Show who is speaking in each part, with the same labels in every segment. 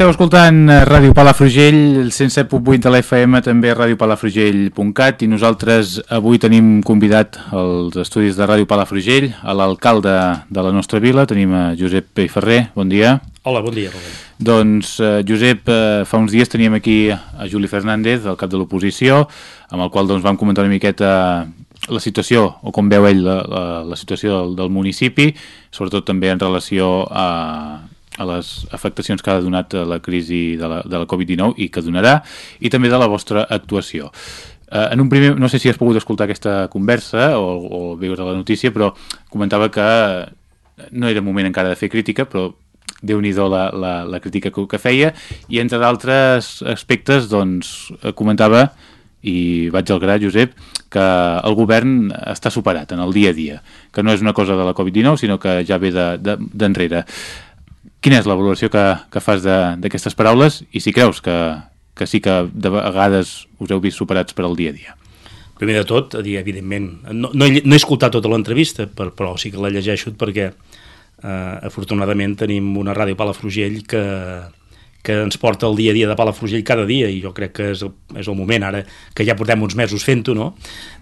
Speaker 1: Esteu escoltant eh, Ràdio Palafrugell, el 107.8 de l'FM, també radiopalafrugell.cat i nosaltres avui tenim convidat als estudis de Ràdio Palafrugell a l'alcalde de la nostra vila, tenim a Josep Peiferrer, bon dia.
Speaker 2: Hola, bon dia, Robert.
Speaker 1: Doncs, eh, Josep, eh, fa uns dies teníem aquí a Juli Fernández, el cap de l'oposició, amb el qual doncs, vam comentar una miqueta la situació, o com veu ell la, la, la situació del, del municipi, sobretot també en relació a, a les afectacions que ha donat la crisi de la, de la Covid-19 i que donarà, i també de la vostra actuació. Eh, en un primer, no sé si has pogut escoltar aquesta conversa o, o veus a la notícia, però comentava que no era moment encara de fer crítica, però déu nhi la, la, la crítica que, que feia, i entre d'altres aspectes, doncs, comentava i vaig al gra, Josep, que el govern està superat en el dia a dia, que no és una cosa de la Covid-19, sinó que ja ve d'enrere. De, Quina és la valoració que, que fas d'aquestes paraules i si creus que, que sí que de vegades us heu vist superats per al dia a dia?
Speaker 2: Primer de tot, a dir, evidentment, no, no, he, no he escoltat tota l'entrevista, però sí que la llegeixo perquè eh, afortunadament tenim una ràdio Palafrugell que, que ens porta el dia a dia de Palafrugell cada dia i jo crec que és el, és el moment ara que ja portem uns mesos fent-ho no?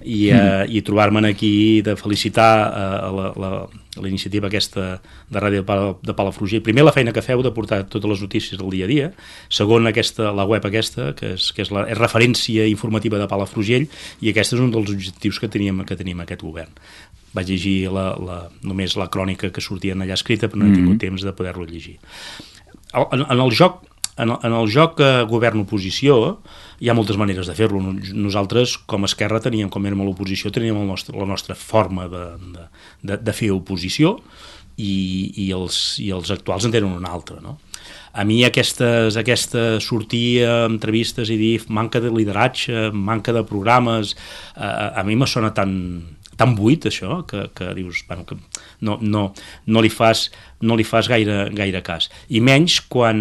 Speaker 2: i, mm. eh, i trobar-me'n aquí de felicitar eh, la, la, la iniciativa aquesta de Ràdio de Palafrugell primer la feina que feu de portar totes les notícies del dia a dia segon aquesta, la web aquesta que és, que és, la, és referència informativa de Palafrugell i aquest és un dels objectius que teníem, que teníem aquest govern vaig llegir la, la, només la crònica que sortia allà escrita però no he tingut mm -hmm. temps de poder-lo llegir en, en el joc en el, en el joc eh, govern-oposició hi ha moltes maneres de fer-lo. Nosaltres, com a Esquerra, teníem, com érem a l'oposició, teníem el nostre, la nostra forma de, de, de, de fer oposició i, i, els, i els actuals en tenen una altra, no? A mi aquestes, aquesta sortir a entrevistes i dir manca de lideratge, manca de programes, eh, a mi me sona tan, tan buit això que, que dius bueno, que no, no, no, li fas, no li fas gaire, gaire cas i menys quan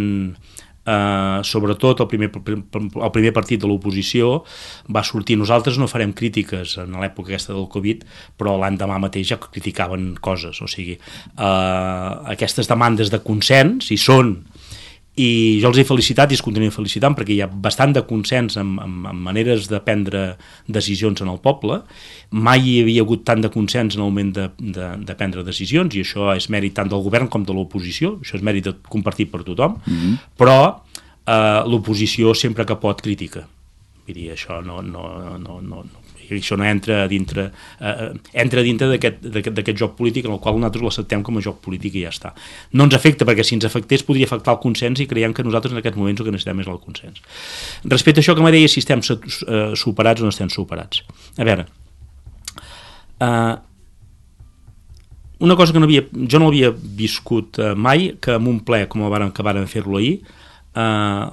Speaker 2: Uh, sobretot el primer, el primer partit de l'oposició va sortir, nosaltres no farem crítiques en l'època aquesta del Covid, però l'endemà mateix ja criticaven coses, o sigui, uh, aquestes demandes de consens, i són i jo els he felicitat i els continuem felicitant perquè hi ha bastant de consens en, en, en maneres de prendre decisions en el poble. Mai hi havia hagut tant de consens en el moment de, de, de prendre decisions i això és mèrit tant del govern com de l'oposició. Això és mèrit compartit per tothom. Mm -hmm. però eh, l'oposició sempre que pot critica. Vull dir, això no, no, no, no, i això no entra dintre, eh, eh entra dintre d'aquest joc polític en el qual nosaltres l'acceptem com a joc polític i ja està. No ens afecta perquè si ens afectés podria afectar el consens i creiem que nosaltres en aquests moments el que necessitem és el consens. Respecte a això que me deia si estem eh, superats o no estem superats. A veure, eh, una cosa que no havia, jo no havia viscut eh, mai, que en un ple com el varen, que varen fer-lo ahir, eh,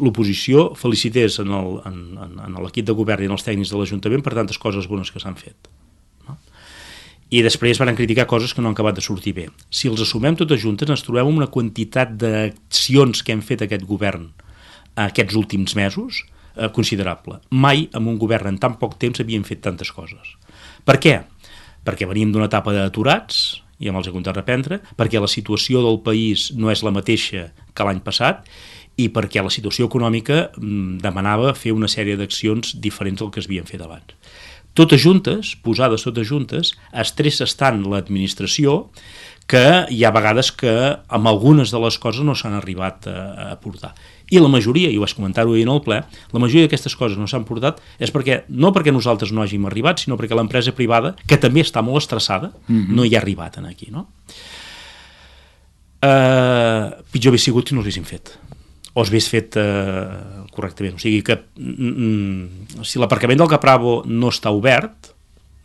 Speaker 2: l'oposició felicités en l'equip de govern i en els tècnics de l'Ajuntament per tantes coses bones que s'han fet. No? I després van criticar coses que no han acabat de sortir bé. Si els assumem totes juntes, ens trobem una quantitat d'accions que hem fet aquest govern aquests últims mesos eh, considerable. Mai en un govern en tan poc temps havien fet tantes coses. Per què? Perquè veníem d'una etapa d'aturats, i amb els he comptat reprendre, perquè la situació del país no és la mateixa que l'any passat i perquè la situació econòmica mm, demanava fer una sèrie d'accions diferents del que es havien fet abans. Totes juntes, posades totes juntes, estressa tant l'administració que hi ha vegades que amb algunes de les coses no s'han arribat a, a portar. I la majoria, i ho vaig comentar-ho ahir en el ple, la majoria d'aquestes coses no s'han portat és perquè, no perquè nosaltres no hàgim arribat, sinó perquè l'empresa privada, que també està molt estressada, mm -hmm. no hi ha arribat en aquí. No? Uh, pitjor hauria sigut si no l'haguéssim fet o es hagués fet uh, correctament. O sigui que mm, mm, si l'aparcament del Capravo no està obert,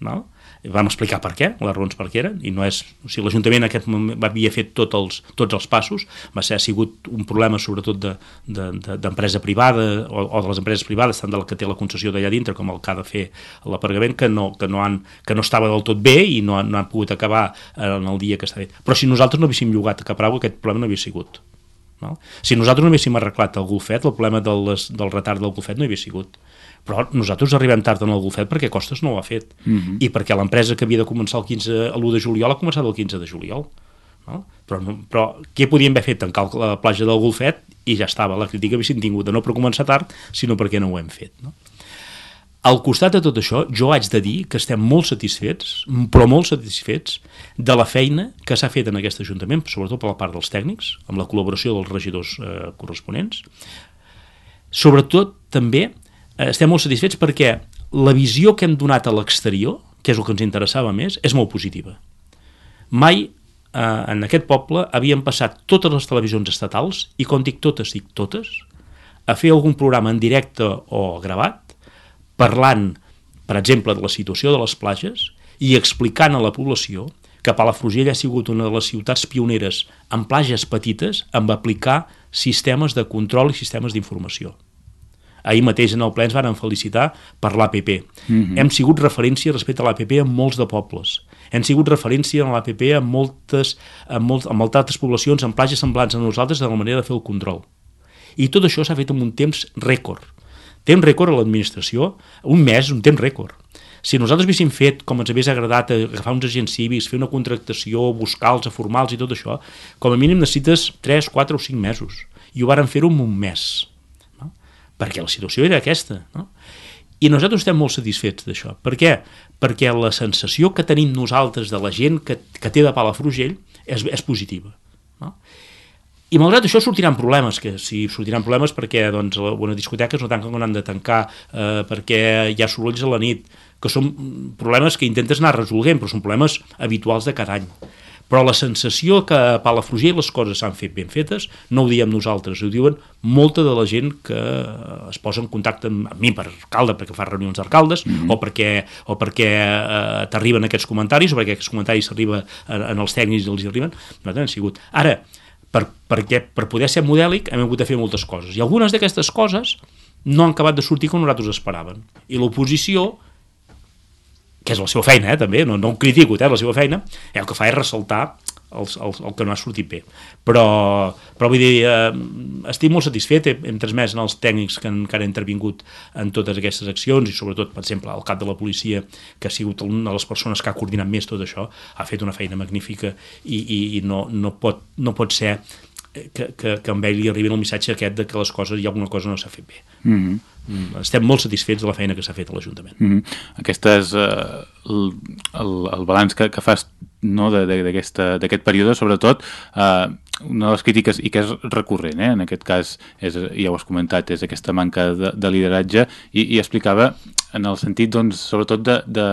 Speaker 2: no? Vam explicar per què, les raons per què eren, i no és, o sigui, l'Ajuntament en aquest moment havia fet tot els, tots els passos, va ser, ha sigut un problema sobretot d'empresa de, de, privada o, o de les empreses privades, tant de la que té la concessió d'allà dintre com el que ha de fer l'aparcament, que, no, que, no han, que no estava del tot bé i no, no han pogut acabar en el dia que està bé. Però si nosaltres no haguéssim llogat a Capravo, aquest problema no havia sigut. No? Si nosaltres no haguéssim arreglat el golfet, el problema del, del retard del golfet no hi havia sigut però nosaltres arribem tard en el golfet perquè Costes no ho ha fet uh mhm. -huh. i perquè l'empresa que havia de començar el 15 a l'1 de juliol ha començat el 15 de juliol no? Però, però què podíem haver fet? Tancar la platja del golfet i ja estava, la crítica haguessin tingut, no per començar tard, sinó perquè no ho hem fet. No? Al costat de tot això, jo haig de dir que estem molt satisfets, però molt satisfets, de la feina que s'ha fet en aquest Ajuntament, sobretot per la part dels tècnics, amb la col·laboració dels regidors eh, corresponents. Sobretot, també, estem molt satisfets perquè la visió que hem donat a l'exterior, que és el que ens interessava més, és molt positiva. Mai eh, en aquest poble havien passat totes les televisions estatals, i quan dic totes, dic totes, a fer algun programa en directe o gravat, parlant, per exemple, de la situació de les platges i explicant a la població que Palafrugell ha sigut una de les ciutats pioneres en plages petites amb aplicar sistemes de control i sistemes d'informació. Ahir mateix en el ple ens van felicitar per l'APP. Mm -hmm. Hem sigut referència respecte a l'APP en molts de pobles hem sigut referència en l'APP en moltes, en, molt, en moltes altres poblacions, en plages semblants a nosaltres, de la manera de fer el control. I tot això s'ha fet en un temps rècord. Temps rècord a l'administració, un mes, un temps rècord. Si nosaltres haguéssim fet, com ens hagués agradat, agafar uns agents cívics, fer una contractació, buscar-los a formals i tot això, com a mínim necessites 3, 4 o 5 mesos. I ho varen fer-ho en un mes. Perquè la situació era aquesta. No? I nosaltres estem molt satisfets d'això. Per què? Perquè la sensació que tenim nosaltres de la gent que, que té de Palafrugell és, és positiva. No? I malgrat això sortiran problemes, que si sortiran problemes perquè doncs, una discoteca no tanquen quan han de tancar, eh, perquè hi ha sorolls a la nit, que són problemes que intentes anar resolguent, però són problemes habituals de cada any però la sensació que a Palafrugell les coses s'han fet ben fetes no ho diem nosaltres, ho diuen molta de la gent que es posa en contacte amb mi per alcalde, perquè fa reunions d'alcaldes, mm -hmm. o perquè, o perquè eh, t'arriben aquests comentaris, o perquè aquests comentaris arriben en, en els tècnics i els arriben, no han sigut. Ara, per, perquè, per poder ser modèlic hem hagut de fer moltes coses, i algunes d'aquestes coses no han acabat de sortir com nosaltres esperaven. I l'oposició que és la seva feina, eh, també, no, no ho critico, eh, la seva feina, eh, el que fa és ressaltar el, el, el que no ha sortit bé. Però, però vull dir, eh, estic molt satisfet, hem, hem transmès els tècnics que encara han intervingut en totes aquestes accions i sobretot, per exemple, el cap de la policia, que ha sigut una de les persones que ha coordinat més tot això, ha fet una feina magnífica i, i, i no, no, pot, no pot ser que, que, que amb ell li arribi el missatge aquest de que les coses, hi ha alguna cosa no s'ha fet bé. Mm -hmm. Mm, estem molt satisfets de la feina que s'ha fet a l'Ajuntament.
Speaker 1: Mm -hmm. Aquest és uh, el, el, el balanç que, que fas no, d'aquest període, sobretot uh, una de les crítiques, i que és recurrent, eh? en aquest cas, és, ja ho has comentat, és aquesta manca de, de lideratge, i, i explicava en el sentit, doncs, sobretot de, de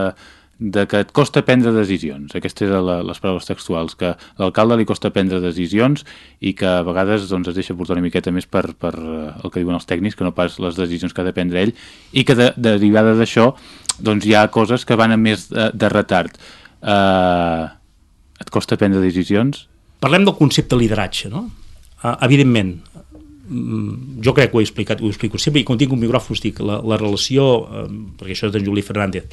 Speaker 1: de que et costa prendre decisions. Aquestes eren les paraules textuals, que a l'alcalde li costa prendre decisions i que a vegades doncs, es deixa portar una miqueta més per, per eh, el que diuen els tècnics, que no pas les decisions que ha de prendre ell, i que de, derivada d'això doncs, hi ha coses que van amb més de, de retard. Uh, et costa prendre decisions?
Speaker 2: Parlem del concepte lideratge, no? Uh, evidentment, jo crec que ho he explicat, ho explico sempre, i quan tinc un micròfon dic, la, la relació, eh, perquè això és d'en Juli Fernández,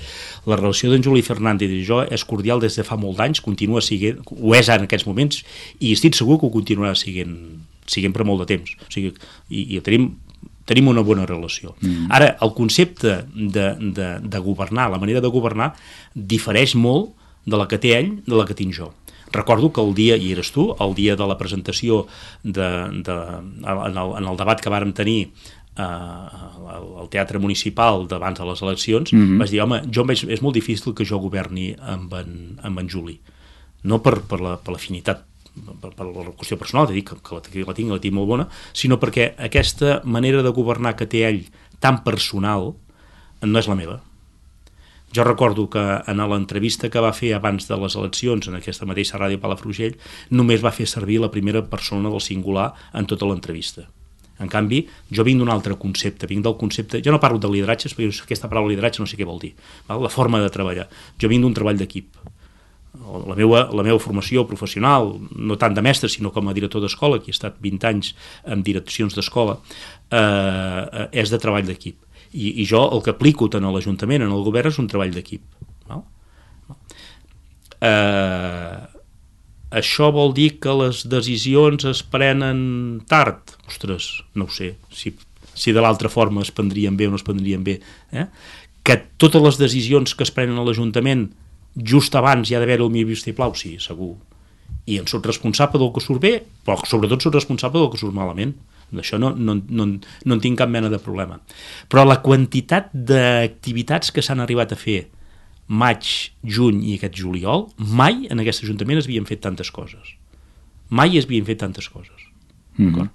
Speaker 2: la relació d'en Juli Fernández i jo és cordial des de fa molt d'anys, continua siguent, ho és en aquests moments, i estic segur que ho continuarà siguent, siguent per molt de temps. O sigui, i, i tenim tenim una bona relació. Mm. Ara, el concepte de, de, de governar, la manera de governar, difereix molt de la que té ell de la que tinc jo. Recordo que el dia, i eres tu, el dia de la presentació de, de, en, el, en el debat que vàrem tenir eh, al Teatre Municipal d'abans de les eleccions, mm -hmm. vaig dir, home, jo veig, és molt difícil que jo governi amb en, amb en Juli. No per, per l'afinitat la, per, per la qüestió personal, dir que, que la, que la tinc, la tinc molt bona, sinó perquè aquesta manera de governar que té ell tan personal no és la meva jo recordo que en l'entrevista que va fer abans de les eleccions en aquesta mateixa ràdio Palafrugell només va fer servir la primera persona del singular en tota l'entrevista. En canvi, jo vinc d'un altre concepte, vinc del concepte... Jo no parlo de lideratge, perquè aquesta paraula lideratge no sé què vol dir, val? la forma de treballar. Jo vinc d'un treball d'equip. La meva, la meva formació professional, no tant de mestre, sinó com a director d'escola, que he estat 20 anys en direccions d'escola, eh, és de treball d'equip i, i jo el que aplico tant a l'Ajuntament, en el govern, és un treball d'equip. Eh, això vol dir que les decisions es prenen tard? Ostres, no ho sé, si, si de l'altra forma es prendrien bé o no es prendrien bé. Eh? Que totes les decisions que es prenen a l'Ajuntament just abans hi ha d'haver el mi vistiplau? Sí, segur. I en soc responsable del que surt bé, però sobretot soc responsable del que surt malament D'això no, no, no, no en tinc cap mena de problema. Però la quantitat d'activitats que s'han arribat a fer maig, juny i aquest juliol, mai en aquest Ajuntament es havien fet tantes coses. Mai es havien fet tantes coses. Mm -hmm.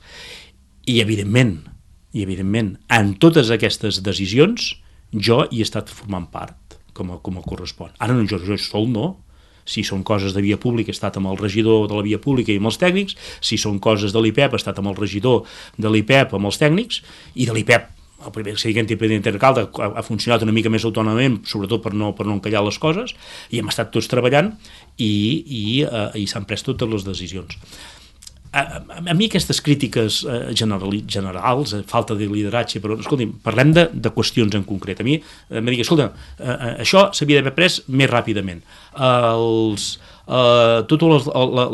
Speaker 2: I, evidentment, i evidentment, en totes aquestes decisions, jo hi he estat formant part, com a, com a correspon. Ara no, jo, jo sol no, si són coses de via pública he estat amb el regidor de la via pública i amb els tècnics, si són coses de l'IPEP he estat amb el regidor de l'IPEP amb els tècnics, i de l'IPEP el primer seguiment d'alcalde ha, ha funcionat una mica més autònomament, sobretot per no, per no encallar les coses, i hem estat tots treballant i, i, uh, i s'han pres totes les decisions. A, a, a mi aquestes crítiques uh, general, generals, uh, falta de lideratge, però escolti'm, parlem de, de qüestions en concret. A mi uh, em dic, escolta, uh, uh, això s'havia d'haver pres més ràpidament. Els, uh, totes les,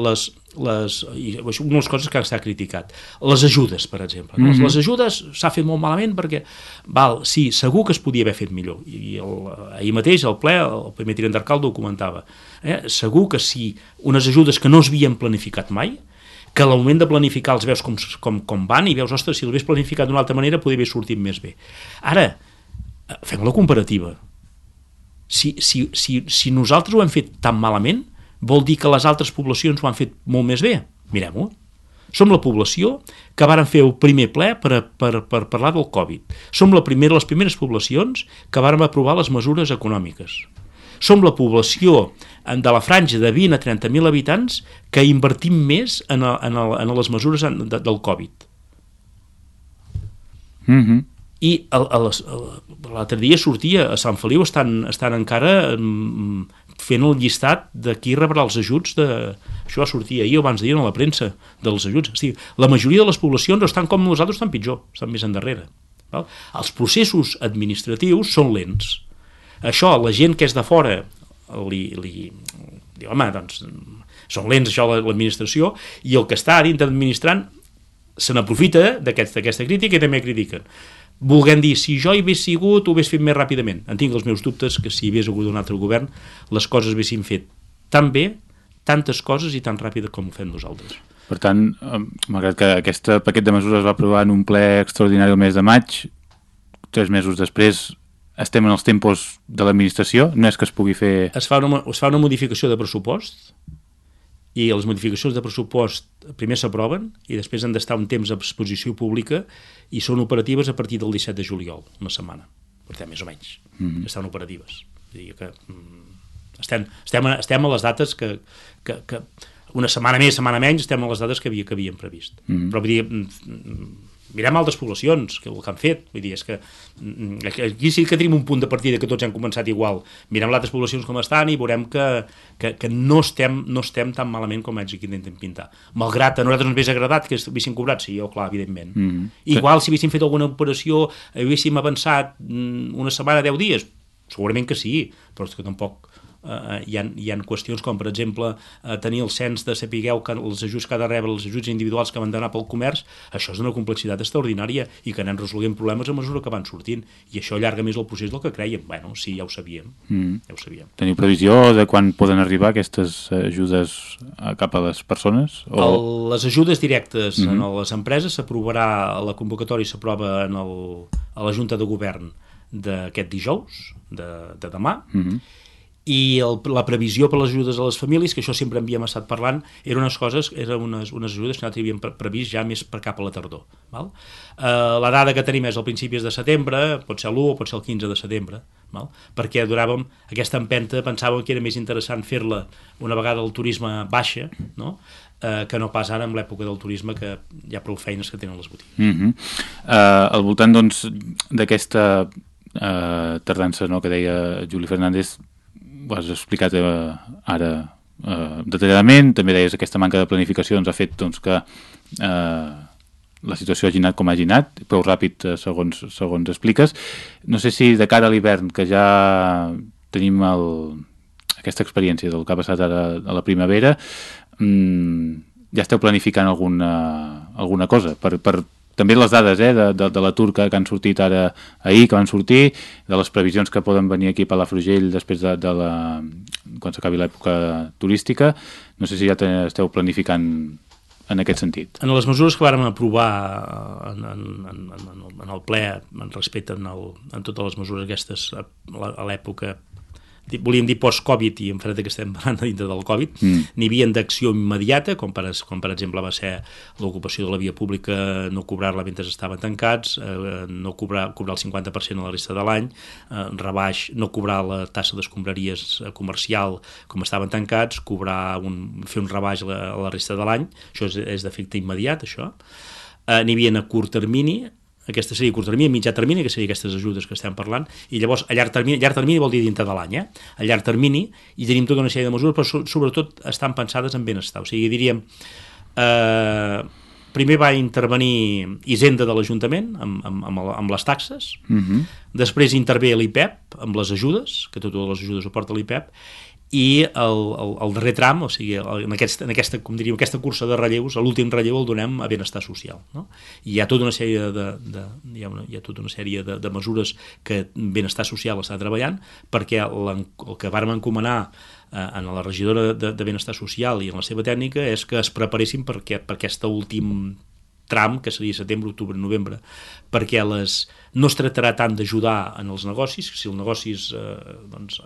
Speaker 2: les, les, i una de les coses que s'ha criticat les ajudes, per exemple mm -hmm. les ajudes s'ha fet molt malament perquè val, sí, segur que es podia haver fet millor i el, ahir mateix el ple el primer tinent d'arcalde ho comentava eh? segur que si unes ajudes que no es havien planificat mai que al moment de planificar els veus com, com, com van i veus, ostres, si l'hagués planificat d'una altra manera podria haver sortit més bé ara, fem la comparativa si, si, si, si nosaltres ho hem fet tan malament vol dir que les altres poblacions ho han fet molt més bé? Mirem-ho. Som la població que varen fer el primer ple per, per, per parlar del Covid. Som la primera, les primeres poblacions que varen aprovar les mesures econòmiques. Som la població de la franja de 20 a 30.000 habitants que invertim més en, el, en, el, en les mesures de, del Covid.
Speaker 1: Mm -hmm.
Speaker 2: I l'altre dia sortia a Sant Feliu estan, estan encara mm, fent el llistat de qui rebrà els ajuts de... Això sortia ahir o abans d'ahir a la premsa dels ajuts. O sigui, la majoria de les poblacions estan com nosaltres, estan pitjor, estan més endarrere. Val? Els processos administratius són lents. Això, la gent que és de fora li, li diu, home, doncs, són lents això l'administració, i el que està dintre administrant se n'aprofita d'aquesta crítica i també critiquen volguem dir, si jo hi hagués sigut, ho hagués fet més ràpidament. En tinc els meus dubtes que si hi hagués hagut un altre govern, les coses haguessin fet tan bé, tantes coses i tan ràpida com ho fem nosaltres.
Speaker 1: Per tant, malgrat que aquest paquet de mesures va aprovar en un ple extraordinari el mes de maig, tres mesos després estem en els tempos de l'administració, no és que es pugui fer...
Speaker 2: Es fa una, es fa una modificació de pressupost, i les modificacions de pressupost primer s'aproven i després han d'estar un temps d'exposició pública i són operatives a partir del 17 de juliol, una setmana, per tant, més o menys, mm -hmm. estan operatives. Dir que, mm, estem, estem, a, estem a les dates que, que, que una setmana més, setmana menys, estem a les dades que, havia, que havíem previst. Mm -hmm. Però vull dir, mm, mirem altres poblacions que el que han fet, vull dir, és que mm, aquí sí que tenim un punt de partida que tots han començat igual, mirem altres poblacions com estan i veurem que, que, que no, estem, no estem tan malament com ells aquí intentem pintar. Malgrat a nosaltres ens hagués agradat que haguessin cobrat, sí, jo, clar, evidentment. Mm -hmm. Igual si haguéssim fet alguna operació, haguéssim avançat mm, una setmana, deu dies, segurament que sí, però és que tampoc eh, hi, ha, hi ha qüestions com, per exemple, eh, tenir el cens de sapigueu que els ajuts que ha de rebre, els ajuts individuals que van d'anar pel comerç, això és una complexitat extraordinària i que anem resolent problemes a mesura que van sortint i això allarga més el procés del que creiem. Bueno, sí, ja ho sabíem. Mm. Ja ho sabíem.
Speaker 1: Teniu previsió de quan poden arribar aquestes ajudes cap a les persones?
Speaker 2: O... El, les ajudes directes mm -hmm. en les empreses s'aprovarà, la convocatòria s'aprova a la Junta de Govern d'aquest dijous, de, de demà, mm -hmm i el, la previsió per les ajudes a les famílies, que això sempre havíem estat parlant, eren unes coses, eren unes, unes ajudes que nosaltres havíem previst ja més per cap a la tardor. Val? Eh, la dada que tenim és al principis de setembre, pot ser l'1 o pot ser el 15 de setembre, val? perquè duràvem aquesta empenta, pensàvem que era més interessant fer-la una vegada el turisme baixa, no? eh, que no pas ara en l'època del turisme que hi ha prou feines que tenen les botigues.
Speaker 1: Mm -hmm. uh, al voltant doncs d'aquesta uh, tardança no, que deia Juli Fernández ho has explicat eh, ara eh, detalladament, també deies que aquesta manca de planificació doncs, ha fet doncs, que eh, la situació hagi anat com hagi anat, prou ràpid eh, segons, segons expliques. No sé si de cara a l'hivern, que ja tenim el, aquesta experiència del que ha passat ara a la primavera, mmm, ja esteu planificant alguna, alguna cosa per, per també les dades eh, de, de, de l'atur que, que han sortit ara ahir, que van sortir, de les previsions que poden venir aquí a Palafrugell després de, de la, quan s'acabi l'època turística. No sé si ja esteu planificant en aquest sentit?
Speaker 2: En les mesures que vàrem aprovar en, en, en, en, en el ple en respecte en, el, en totes les mesures aquestes a l'època volíem dir post-Covid i en fet que estem parlant dintre del Covid, mm. n'hi havia d'acció immediata, com per, com per exemple va ser l'ocupació de la via pública, no cobrar-la mentre estaven tancats, eh, no cobrar, cobrar el 50% a la resta de l'any, eh, rebaix, no cobrar la tassa d'escombraries eh, comercial com estaven tancats, cobrar un, fer un rebaix a la, a la resta de l'any, això és, és d'efecte immediat, això. Eh, n'hi havia a curt termini, aquesta seria a curt termini, a mitjà termini, que seria aquestes ajudes que estem parlant, i llavors a llarg termini, llarg termini vol dir dintre de l'any, eh? a llarg termini, i tenim tota una sèrie de mesures, però sobretot estan pensades en benestar, o sigui, diríem, eh, primer va intervenir Hisenda de l'Ajuntament amb, amb, amb, amb les taxes, uh mhm. -huh. després intervé l'IPEP amb les ajudes, que totes les ajudes ho porta l'IPEP, i el, el, el darrer tram, o sigui, en, aquest, en aquesta, com diríem, aquesta cursa de relleus, l'últim relleu el donem a benestar social. No? I hi ha tota una sèrie de, de, hi ha una, hi ha tota una sèrie de, de mesures que benestar social està treballant perquè el, el que vàrem encomanar eh, en la regidora de, de benestar social i en la seva tècnica és que es preparessin per, per aquest últim tram, que seria setembre, octubre, novembre, perquè les, no es tractarà tant d'ajudar en els negocis, si els negocis eh, doncs,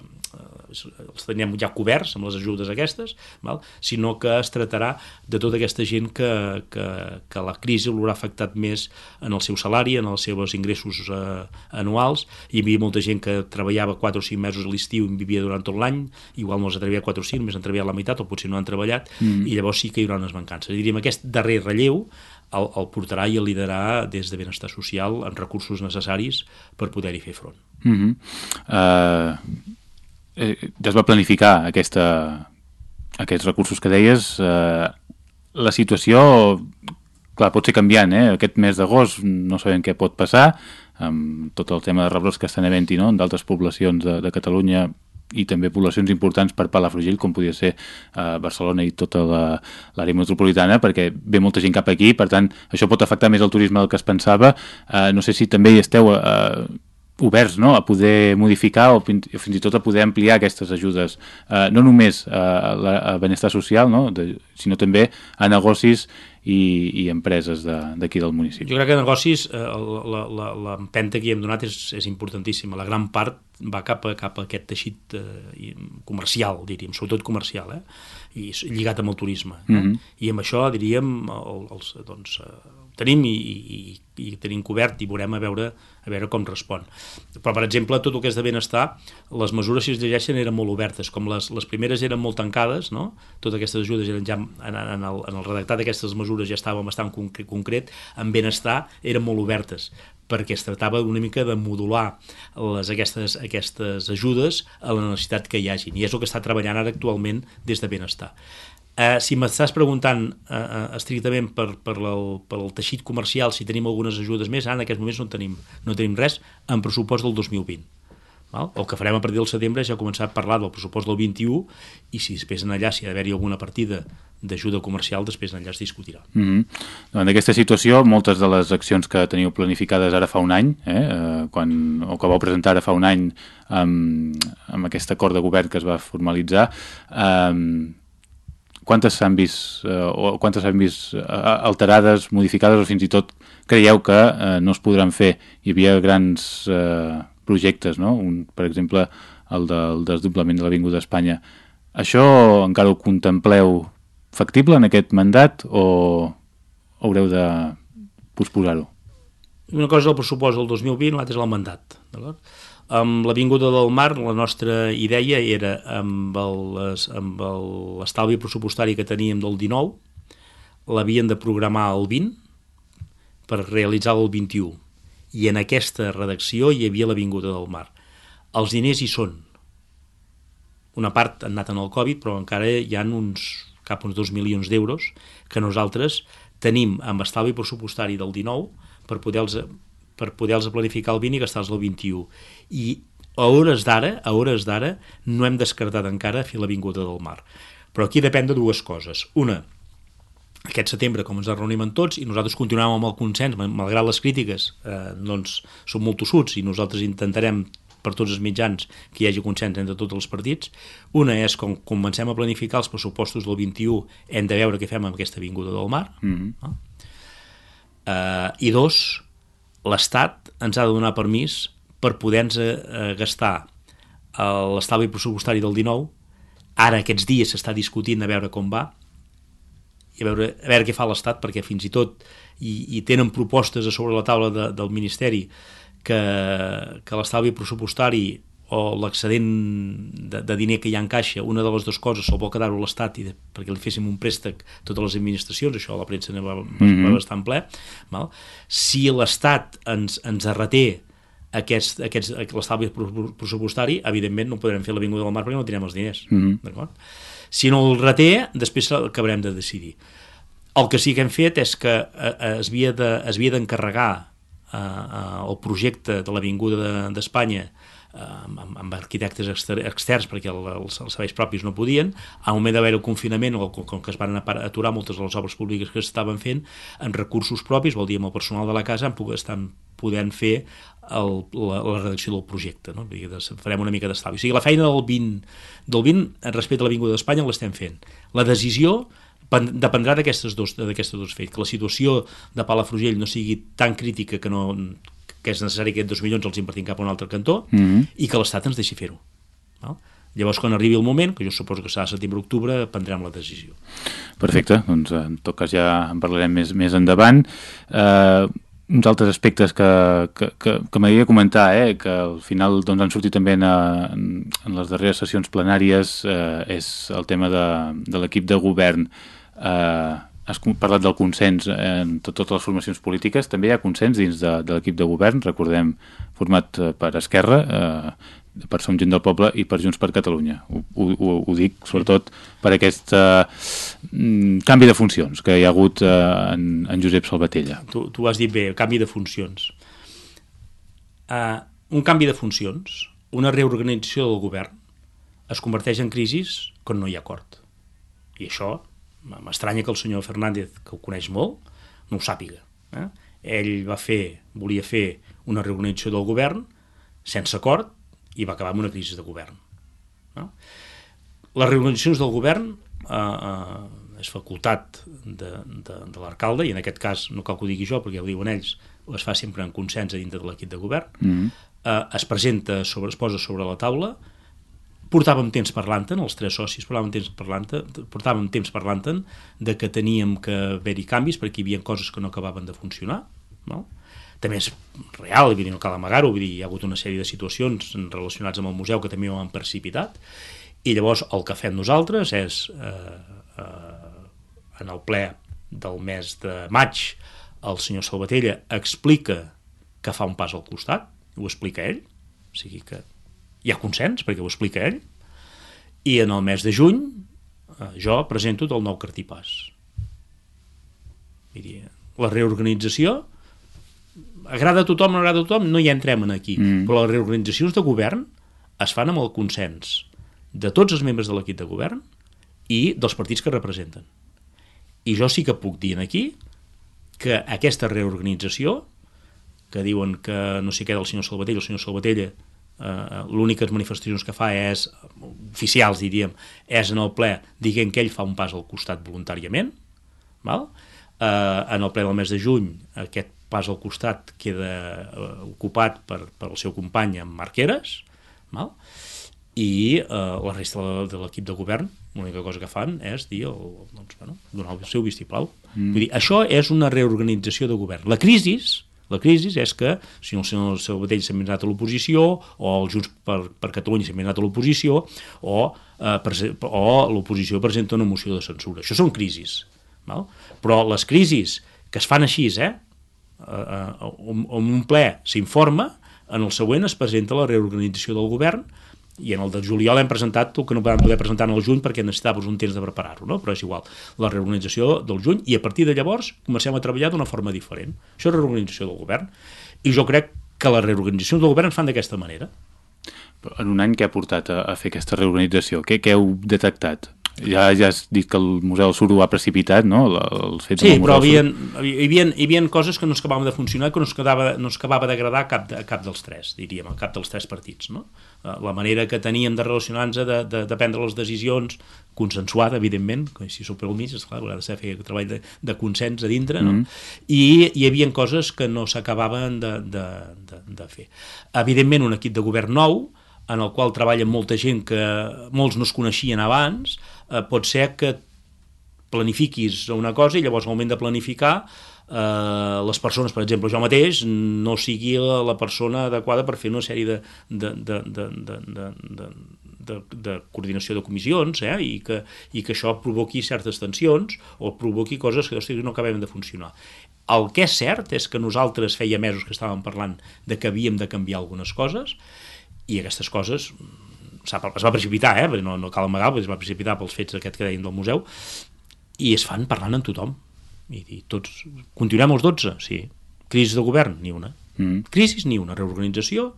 Speaker 2: els tenim ja coberts amb les ajudes aquestes, val? sinó que es tractarà de tota aquesta gent que, que, que la crisi l'haurà afectat més en el seu salari, en els seus ingressos eh, anuals, hi havia molta gent que treballava 4 o 5 mesos a l'estiu i vivia durant tot l'any, igual no els treballat 4 o 5, més han treballat la meitat o potser no han treballat, mm. i llavors sí que hi haurà unes mancances. Diríem, aquest darrer relleu el, el portarà i el liderarà des de benestar social amb recursos necessaris per poder-hi fer front.
Speaker 1: Mm -hmm. uh, ja es va planificar aquesta, aquests recursos que deies. Uh, la situació, clar, pot ser canviant, eh? Aquest mes d'agost no sabem què pot passar, amb tot el tema de rebrots que estan havent-hi no? d'altres poblacions de, de Catalunya i també poblacions importants per Palafrugell, com podia ser eh, Barcelona i tota l'àrea metropolitana, perquè ve molta gent cap aquí, per tant, això pot afectar més el turisme del que es pensava. Eh, no sé si també hi esteu eh, oberts no? a poder modificar o fins i tot a poder ampliar aquestes ajudes, eh, no només a, a benestar social, no? de, sinó també a negocis i, i empreses d'aquí de, del municipi.
Speaker 2: Jo crec que negocis, eh, l'empenta que hi hem donat és, és importantíssima. La gran part va cap a, cap a aquest teixit eh, comercial, diríem, sobretot comercial, eh? i lligat amb el turisme. Eh? Mm -hmm. I amb això, diríem, el, els, doncs, eh, tenim i, i, i tenim cobert i veurem a veure, a veure com respon. Però, per exemple, tot el que és de benestar, les mesures, si es llegeixen, eren molt obertes. Com les, les primeres eren molt tancades, no? totes aquestes ajudes eren ja, en, en, el, en el redactat d'aquestes mesures ja estaven bastant concret, concret, en benestar eren molt obertes perquè es tractava una mica de modular les, aquestes, aquestes ajudes a la necessitat que hi hagin. I és el que està treballant ara actualment des de Benestar. Eh, si m'estàs preguntant eh, estrictament per, per, el, per el teixit comercial, si tenim algunes ajudes més, en aquests moments no tenim, no tenim res en pressupost del 2020. Val? El que farem a partir del setembre ja començar a parlar del pressupost del 21 i si després en allà si ha d'haver-hi alguna partida d'ajuda comercial, després en allà es discutirà.
Speaker 1: Mm -hmm. En aquesta situació, moltes de les accions que teniu planificades ara fa un any, eh, quan, o que vau presentar ara fa un any amb, amb aquest acord de govern que es va formalitzar, eh, quantes s'han vist eh, o quantes s'han vist eh, alterades, modificades o fins i tot creieu que eh, no es podran fer? Hi havia grans eh, projectes, no? Un, per exemple, el del desdoblament de l'Avinguda d'Espanya. Això encara ho contempleu factible en aquest mandat o haureu de posposar-ho?
Speaker 2: Una cosa és el pressupost del 2020, l'altra és el mandat. D'acord? Amb l'Avinguda del Mar, la nostra idea era, amb l'estalvi pressupostari que teníem del 19, l'havien de programar el 20 per realitzar el 21. I en aquesta redacció hi havia l'Avinguda del Mar. Els diners hi són. Una part han anat en el Covid, però encara hi han uns, cap uns 2 milions d'euros que nosaltres tenim amb estalvi pressupostari del 19 per poder-los per poder-los planificar el 20 i gastar-los el 21. I a hores d'ara, a hores d'ara, no hem descartat encara fer l'Avinguda del Mar. Però aquí depèn de dues coses. Una, aquest setembre, com ens reunim amb tots, i nosaltres continuem amb el consens, malgrat les crítiques, eh, doncs som molt tossuts i nosaltres intentarem per tots els mitjans que hi hagi consens entre tots els partits. Una és, com comencem a planificar els pressupostos del 21, hem de veure què fem amb aquesta Avinguda del Mar. Mm -hmm. no? uh, I dos, l'Estat ens ha de donar permís per poder-nos uh, gastar l'estalvi pressupostari del 19 ara aquests dies s'està discutint a veure com va i a veure, a veure què fa l'Estat perquè fins i tot i, i tenen propostes a sobre la taula de, del Ministeri que, que l'estalvi pressupostari o l'excedent de, de diner que hi ha en caixa, una de les dues coses se'l vol quedar-ho l'Estat i de, perquè li féssim un préstec a totes les administracions, això la premsa va, va, mm -hmm. va bastant ple, val? si l'Estat ens, ens arreté aquest, aquest, l'estalvi pressupostari, evidentment no podrem fer l'Avinguda del Mar perquè no tindrem els diners. Mm -hmm. Si no el reté, després acabarem de decidir. El que sí que hem fet és que eh, eh, es havia d'encarregar de, eh, eh, el projecte de l'Avinguda d'Espanya de, amb, amb arquitectes externs perquè el, els, els serveis propis no podien, al moment d'haver el confinament, o com, com que es van aturar moltes de les obres públiques que s'estaven fent, en recursos propis, vol dir amb el personal de la casa, estan podent fer el, la, la redacció del projecte, no? Vull dir, farem una mica d'estalvi. O sigui, la feina del 20, del 20 respecte a l'Avinguda d'Espanya l'estem fent. La decisió dependrà d'aquestes dos, dos fets, que la situació de Palafrugell no sigui tan crítica que no, que és necessari que aquests dos milions els invertim cap a un altre cantó mm -hmm. i que l'Estat ens deixi fer-ho. No? Llavors, quan arribi el moment, que jo suposo que serà setembre-octubre, prendrem la decisió.
Speaker 1: Perfecte, doncs en tot cas ja en parlarem més, més endavant. Eh, uns altres aspectes que, que, que, que m'agradaria comentar, eh, que al final doncs, han sortit també en, en, en les darreres sessions plenàries, eh, és el tema de, de l'equip de govern. Eh, has parlat del consens en tot, totes les formacions polítiques, també hi ha consens dins de, de l'equip de govern, recordem, format eh, per Esquerra, eh, per Som Gent del Poble i per Junts per Catalunya. Ho, ho, ho dic sobretot per aquest eh, canvi de funcions que hi ha hagut eh, en, en Josep Salvatella.
Speaker 2: Tu, tu has dit bé, canvi de funcions. Uh, un canvi de funcions, una reorganització del govern, es converteix en crisis quan no hi ha acord. I això m'estranya que el senyor Fernández, que ho coneix molt, no ho sàpiga. Eh? Ell va fer, volia fer una reorganització del govern sense acord i va acabar amb una crisi de govern. No? Les reorganitzacions del govern eh, eh, és facultat de, de, de l'alcalde, i en aquest cas no cal que ho digui jo, perquè ja ho diuen ells, es fa sempre en consens a dintre de l'equip de govern, mm -hmm. eh, es presenta, sobre, es posa sobre la taula, portàvem temps parlant-en, els tres socis portàvem temps parlant-en, portàvem temps parlant de que teníem que haver-hi canvis perquè hi havia coses que no acabaven de funcionar, no? també és real, vull dir, no cal amagar-ho, vull dir, hi ha hagut una sèrie de situacions relacionades amb el museu que també ho han precipitat, i llavors el que fem nosaltres és, eh, eh, en el ple del mes de maig, el senyor Salvatella explica que fa un pas al costat, ho explica ell, o sigui que hi ha consens, perquè ho explica ell, i en el mes de juny eh, jo presento del nou cartipàs. Diria, la reorganització agrada a tothom, no agrada a tothom, no hi entrem en aquí, mm. però les reorganitzacions de govern es fan amb el consens de tots els membres de l'equip de govern i dels partits que representen. I jo sí que puc dir aquí que aquesta reorganització, que diuen que no sé què del senyor Salvatella, el senyor Salvatella eh, l'úniques manifestacions que fa és, oficials diríem, és en el ple dient que ell fa un pas al costat voluntàriament, val? Eh, en el ple del mes de juny aquest pas al costat queda eh, ocupat per, per el seu company en Marqueres, val? i eh, la resta de l'equip de govern l'única cosa que fan és dir el, doncs, bueno, donar el seu vistiplau. Mm. Vull dir, això és una reorganització de govern. La crisi la crisi és que si el senyor Sabadell s'ha anat a l'oposició o el Junts per, per Catalunya s'ha anat a l'oposició o, eh, o l'oposició presenta una moció de censura. Això són crisis. Val? Però les crisis que es fan així, eh, eh, eh on un ple s'informa, en el següent es presenta la reorganització del govern i en el de juliol hem presentat el que no podem poder presentar en el juny perquè necessitaves un temps de preparar-ho, no? però és igual, la reorganització del juny i a partir de llavors comencem a treballar d'una forma diferent. Això és reorganització del govern i jo crec que les reorganitzacions del govern fan d'aquesta manera.
Speaker 1: En un any que ha portat a, a fer aquesta reorganització? Què, què heu detectat? Ja, ja has dit que el Museu del Suro ha precipitat, no?
Speaker 2: Els fets sí, però havia, hi, havia, hi havia coses que no es acabaven de funcionar, que no es, quedava, no es acabava d'agradar cap, a cap dels tres, diríem, cap dels tres partits. No? Eh, la manera que teníem de relacionar-nos, de, de, de prendre les decisions, consensuada, evidentment, que si sou pel mig, esclar, haurà de ser fer treball de, de consens a dintre, no? Mm -hmm. I hi havia coses que no s'acabaven de, de, de, de fer. Evidentment, un equip de govern nou, en el qual treballa molta gent que molts no es coneixien abans, eh, pot ser que planifiquis una cosa i llavors al moment de planificar eh, les persones, per exemple, jo mateix no sigui la, la persona adequada per fer una sèrie de, de, de, de, de, de, de de, de coordinació de comissions eh? I, que, i que això provoqui certes tensions o provoqui coses que hosti, no acabem de funcionar. El que és cert és que nosaltres feia mesos que estàvem parlant de que havíem de canviar algunes coses i aquestes coses es va precipitar, eh? no, no cal amagar, es va precipitar pels fets aquest que deien del museu, i es fan parlant amb tothom. I, i tots, continuem els 12, sí. Crisi de govern, ni una. Mm. Crisis, ni una. Reorganització,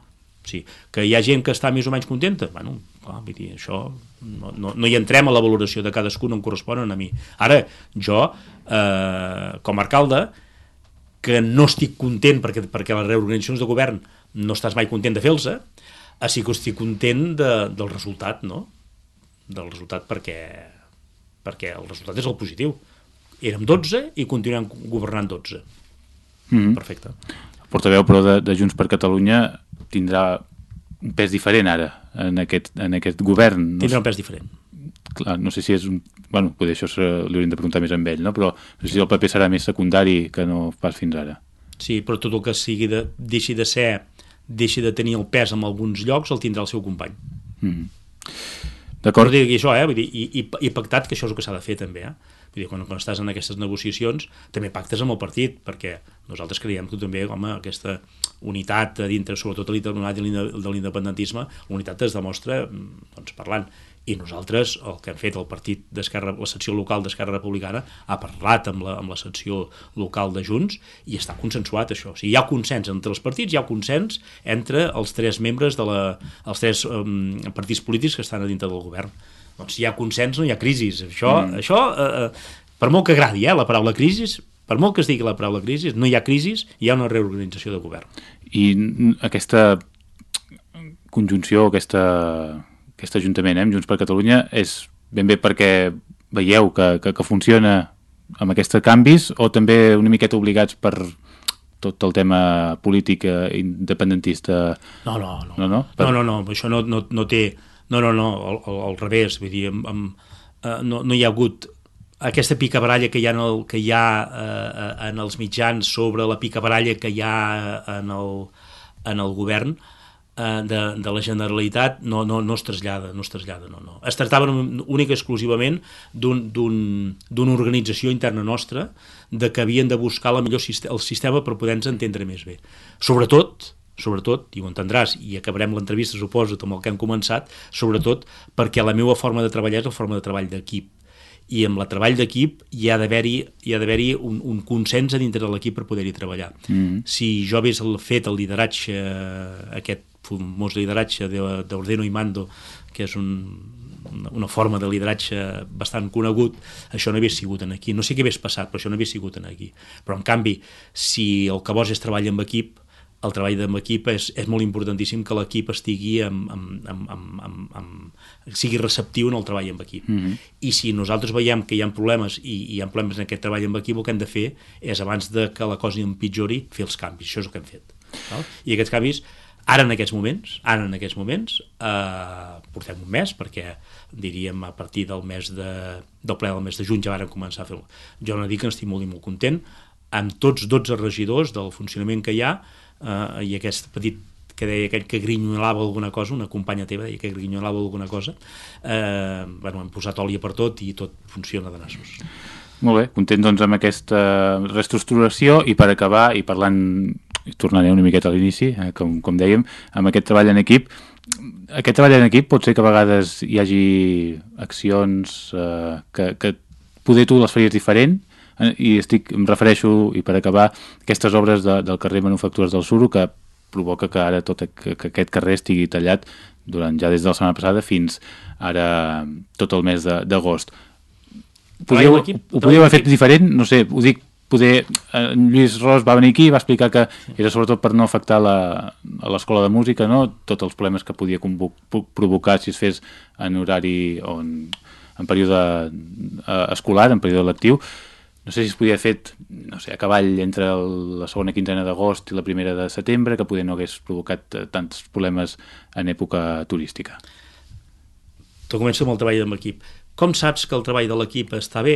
Speaker 2: sí. Que hi ha gent que està més o menys contenta, bueno, clar, vull dir, això no, no, no hi entrem a la valoració de cadascú, no em corresponen a mi. Ara, jo, eh, com a alcalde, que no estic content perquè, perquè les reorganitzacions de govern no estàs mai content de fer-los, així que estic content de, del resultat, no? Del resultat perquè, perquè el resultat és el positiu. Érem 12 i continuem governant 12. Mm -hmm. Perfecte.
Speaker 1: El portaveu, però, de, de Junts per Catalunya tindrà un pes diferent ara en aquest, en aquest govern.
Speaker 2: No tindrà un pes diferent.
Speaker 1: Clar, no sé si és un... Bueno, potser això li hauríem de preguntar més amb ell, no? Però no sé si el paper serà més secundari que no pas fins ara.
Speaker 2: Sí, però tot el que sigui de, deixi de ser deixi de tenir el pes en alguns llocs, el tindrà el seu company. Mm. D'acord. Digui això, eh? Vull dir, i, i, i pactat, que això és el que s'ha de fer també, eh? Vull dir, quan, quan estàs en aquestes negociacions, també pactes amb el partit, perquè nosaltres creiem que també, home, aquesta unitat dintre, sobretot a l'internacional de l'independentisme, la unitat es demostra mm, doncs, parlant i nosaltres, el que hem fet el partit d'Esquerra, la secció local d'Esquerra Republicana ha parlat amb la, amb la secció local de Junts i està consensuat això. O sigui, hi ha consens entre els partits, hi ha consens entre els tres membres de la, els tres um, partits polítics que estan a dintre del govern. Doncs si hi ha consens no hi ha crisi. Això, mm. això eh, eh, per molt que agradi eh, la paraula crisi, per molt que es digui la paraula crisi, no hi ha crisi, hi ha una reorganització de govern.
Speaker 1: I aquesta conjunció, aquesta aquest Ajuntament, eh, amb Junts per Catalunya, és ben bé perquè veieu que, que, que funciona amb aquests canvis o també una miqueta obligats per tot el tema polític eh, independentista?
Speaker 2: No, no, no. No, no, per... no, no, no això no, no, no té... No, no, no, al, al revés, vull dir, amb, amb, eh, no, no hi ha hagut aquesta picabaralla que hi ha, en el, que hi ha eh, en els mitjans sobre la picabaralla que hi ha en el, en el govern, eh, Eh, de, de la Generalitat no, no, no es trasllada, no es trasllada, no, no. Es tractava únic exclusivament d'una un, organització interna nostra de que havien de buscar la millor sistema, el sistema per poder-nos entendre més bé. Sobretot, sobretot, i ho entendràs, i acabarem l'entrevista, suposo, amb el que hem començat, sobretot perquè la meva forma de treballar és la forma de treball d'equip i amb el treball d'equip hi ha d'haver-hi un, un consens a dintre de l'equip per poder-hi treballar. Mm -hmm. Si jo hagués fet el lideratge, aquest famós lideratge d'Ordeno i Mando, que és un, una forma de lideratge bastant conegut, això no havia sigut en aquí. No sé què hagués passat, però això no havia sigut en aquí. Però, en canvi, si el que vols és treballar amb equip, el treball amb equip és, és molt importantíssim que l'equip estigui amb, amb, amb, amb, amb, amb, sigui receptiu en el treball amb equip. Mm -hmm. I si nosaltres veiem que hi ha problemes i, i hi ha problemes en aquest treball amb equip, el que hem de fer és, abans de que la cosa empitjori, fer els canvis. Això és el que hem fet. No? I aquests canvis, ara en aquests moments, ara en aquests moments, eh, portem un mes, perquè diríem a partir del mes de, del ple del mes de juny ja vàrem començar a fer-ho. Jo no dic que n'estic molt i molt content, amb tots 12 regidors del funcionament que hi ha, eh, i aquest petit que deia aquell que grinyolava alguna cosa, una companya teva deia que grinyolava alguna cosa, eh, bueno, hem posat oli per tot i tot funciona de nassos.
Speaker 1: Molt bé, content doncs amb aquesta reestructuració i per acabar i parlant, tornaré una miqueta a l'inici, eh, com, com dèiem, amb aquest treball en equip, aquest treball en equip pot ser que a vegades hi hagi accions eh, que, que poder tu les faries diferent Eh, i estic, em refereixo, i per acabar, aquestes obres de, del carrer Manufactures del Suro que provoca que ara tot que, que aquest carrer estigui tallat durant ja des de la setmana passada fins ara tot el mes d'agost. Podríeu, ho podríeu haver fet diferent? No sé, ho dic poder, eh, Lluís Ros va venir aquí i va explicar que era sobretot per no afectar a l'escola de música, no? tots els problemes que podia provocar si es fes en horari o en, en període eh, escolar, en període lectiu. No sé si es podia fet no sé, a cavall entre el, la segona quinzena d'agost i la primera de setembre, que poder no hagués provocat eh, tants problemes en època turística.
Speaker 2: Tu comença amb el treball amb l'equip. Com saps que el treball de l'equip està bé?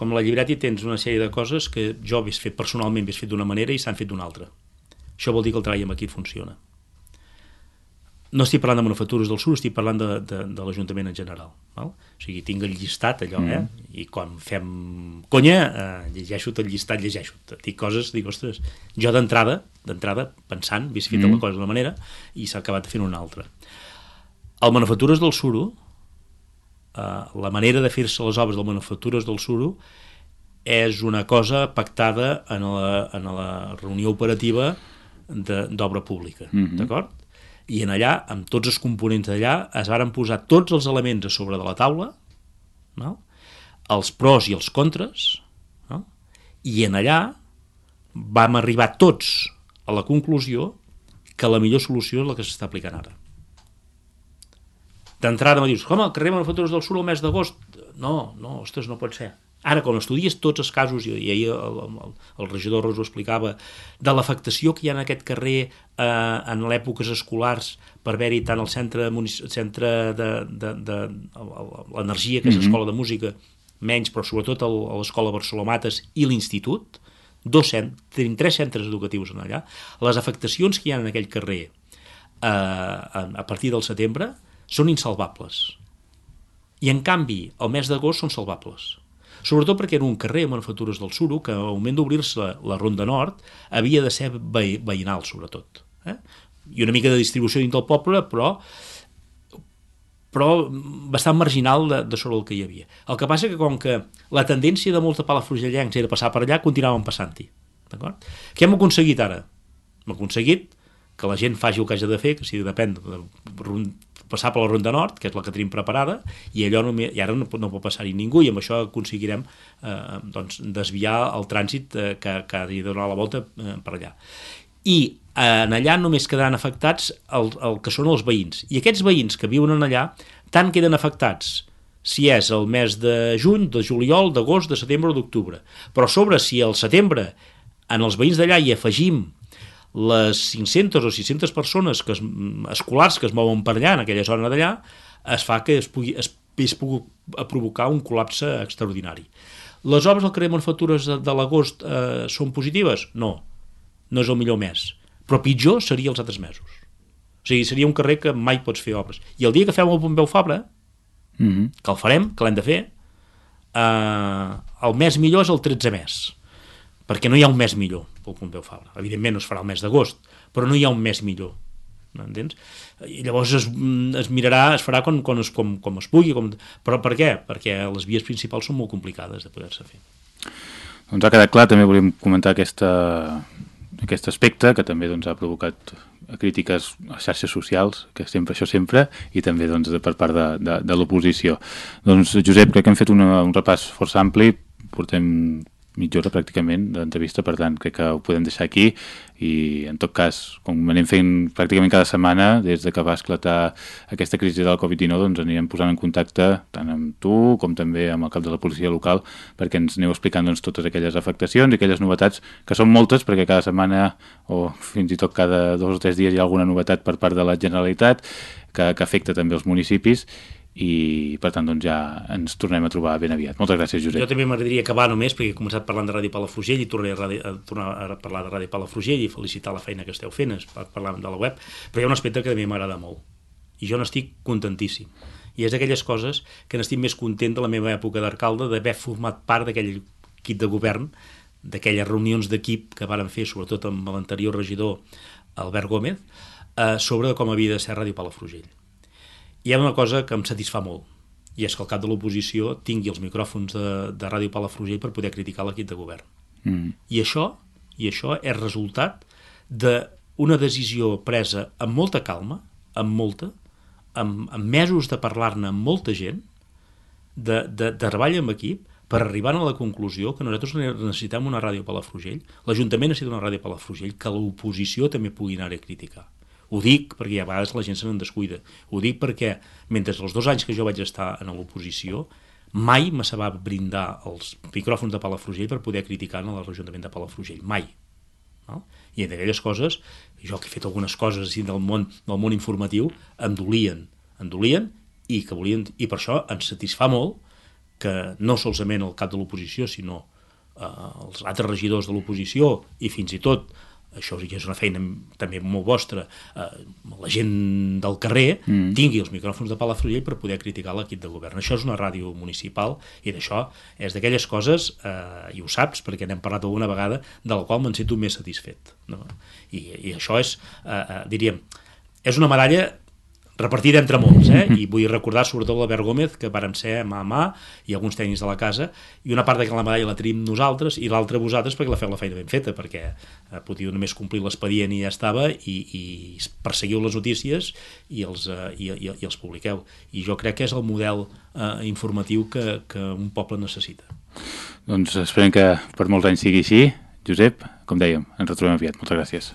Speaker 2: Com la llibreta hi tens una sèrie de coses que jo hagués fet personalment, hagués fet d'una manera i s'han fet d'una altra. Això vol dir que el treball amb equip funciona. No estic parlant de manufactures del Sur, estic parlant de, de, de l'Ajuntament en general. Val? O sigui, tinc el llistat allò, mm. eh? I quan fem conya, eh, llegeixo el llistat, llegeixo. Dic coses, dic, ostres, jo d'entrada, d'entrada, pensant, hagués fet mm. la cosa d'una manera i s'ha acabat fent una altra. El Manufactures del Suro, la manera de fer-se les obres del Manufactures del Suro és una cosa pactada en la, en la reunió operativa d'obra pública, mm -hmm. d'acord? I en allà, amb tots els components d'allà, es varen posar tots els elements a sobre de la taula, no? els pros i els contres, no? i en allà vam arribar tots a la conclusió que la millor solució és la que s'està aplicant ara d'entrada me dius, com el carrer Manufactures del Sur el mes d'agost? No, no, ostres, no pot ser. Ara, quan estudies tots els casos, i, i ahir el, el, el regidor Ros ho explicava, de l'afectació que hi ha en aquest carrer eh, en èpoques escolars per haver-hi tant el centre, centre de, de, de, de l'energia, que és l'escola mm -hmm. de música, menys, però sobretot l'escola Barcelomates i l'institut, dos cent, tenim tres centres educatius en allà, les afectacions que hi ha en aquell carrer eh, a, a partir del setembre són insalvables. I, en canvi, el mes d'agost són salvables. Sobretot perquè era un carrer Manufactures del Suro que, al moment d'obrir-se la Ronda Nord, havia de ser veïnal, sobretot. Eh? I una mica de distribució dins del poble, però però bastant marginal de, de sobre el que hi havia. El que passa que com que la tendència de molta palafrugellencs era passar per allà, continuaven passant-hi. Què hem aconseguit ara? Hem aconseguit que la gent faci el que hagi de fer, que si depèn de passar per la Ronda Nord, que és la que tenim preparada, i allò només, i ara no, no pot passar-hi ningú, i amb això aconseguirem eh, doncs, desviar el trànsit eh, que, que ha de donar la volta eh, per allà. I eh, en allà només quedaran afectats el, el que són els veïns. I aquests veïns que viuen en allà tant queden afectats si és el mes de juny, de juliol, d'agost, de setembre o d'octubre. Però sobre si al setembre en els veïns d'allà hi afegim les 500 o 600 persones que es, escolars que es mouen per allà, en aquella zona d'allà, es fa que es pugui, es, es pugui provocar un col·lapse extraordinari. Les obres del carrer Manufactures de, de l'agost eh, són positives? No, no és el millor mes, però pitjor seria els altres mesos. O sigui, seria un carrer que mai pots fer obres. I el dia que fem el Pompeu Fabra, mm -hmm. que el farem, que l'hem de fer, eh, el mes millor és el 13 mes perquè no hi ha un mes millor pel Pompeu Fabra. Evidentment no es farà el mes d'agost, però no hi ha un mes millor. Entens? I llavors es, es mirarà, es farà com, com, es, com, com es pugui, com... però per què? Perquè les vies principals són molt complicades de poder-se fer.
Speaker 1: Doncs ha quedat clar, també volíem comentar aquesta, aquest aspecte que també doncs, ha provocat crítiques a xarxes socials, que sempre això sempre, i també doncs, per part de, de, de l'oposició. Doncs Josep, crec que hem fet una, un repàs força ampli, portem mitja hora pràcticament d'entrevista, per tant crec que ho podem deixar aquí. I en tot cas, com anem fent pràcticament cada setmana, des de que va esclatar aquesta crisi del Covid-19, doncs anirem posant en contacte tant amb tu com també amb el cap de la policia local perquè ens aneu explicant doncs, totes aquelles afectacions i aquelles novetats, que són moltes perquè cada setmana o fins i tot cada dos o tres dies hi ha alguna novetat per part de la Generalitat que, que afecta també els municipis i per tant doncs ja ens tornem a trobar ben aviat. Moltes gràcies Josep.
Speaker 2: Jo també m'agradaria acabar només perquè he començat parlant de Ràdio Palafrugell i tornaré a, radi, a tornar a parlar de Ràdio Palafrugell i felicitar la feina que esteu fent, parlàvem de la web, però hi ha un aspecte que també m'agrada molt i jo n'estic contentíssim i és d'aquelles coses que n'estic més content de la meva època d'arcalde d'haver format part d'aquell equip de govern d'aquelles reunions d'equip que varen fer sobretot amb l'anterior regidor Albert Gómez eh, sobre com havia de ser Ràdio Palafrugell hi ha una cosa que em satisfà molt, i és que el cap de l'oposició tingui els micròfons de, de Ràdio Palafrugell per poder criticar l'equip de govern. Mm. I això i això és resultat d'una decisió presa amb molta calma, amb molta, amb, amb mesos de parlar-ne amb molta gent, de, de, de treball amb equip, per arribar a la conclusió que nosaltres necessitem una ràdio Palafrugell, l'Ajuntament necessita una ràdio Palafrugell, que l'oposició també pugui anar a criticar. Ho dic perquè a vegades la gent se n'en descuida. Ho dic perquè, mentre els dos anys que jo vaig estar en l'oposició, mai me se va brindar els micròfons de Palafrugell per poder criticar en l'Ajuntament de Palafrugell. Mai. No? I d'aquelles coses, jo que he fet algunes coses així del món, del món informatiu, em dolien. Em dolien i, que volien, i per això ens satisfà molt que no solament el cap de l'oposició, sinó eh, els altres regidors de l'oposició i fins i tot això que és una feina també molt vostra, eh, la gent del carrer mm. tingui els micròfons de Palafrugell per poder criticar l'equip de govern. Això és una ràdio municipal i d'això és d'aquelles coses, eh, i ho saps perquè n'hem parlat alguna vegada, de la qual me'n sento més satisfet. No? I, I això és, eh, eh, diríem, és una medalla repartida entre molts, eh? i vull recordar sobretot l'Albert Gómez, que vàrem ser mà a mà, i alguns tècnics de la casa, i una part de que la medalla la tenim nosaltres, i l'altra vosaltres perquè la feu la feina ben feta, perquè eh, podíeu només complir l'expedient i ja estava, i, i perseguiu les notícies i els, eh, i, i, i els publiqueu. I jo crec que és el model eh, informatiu que, que un poble necessita.
Speaker 1: Doncs esperem que per molts anys sigui així. Josep, com dèiem, ens retrobem aviat. Moltes gràcies.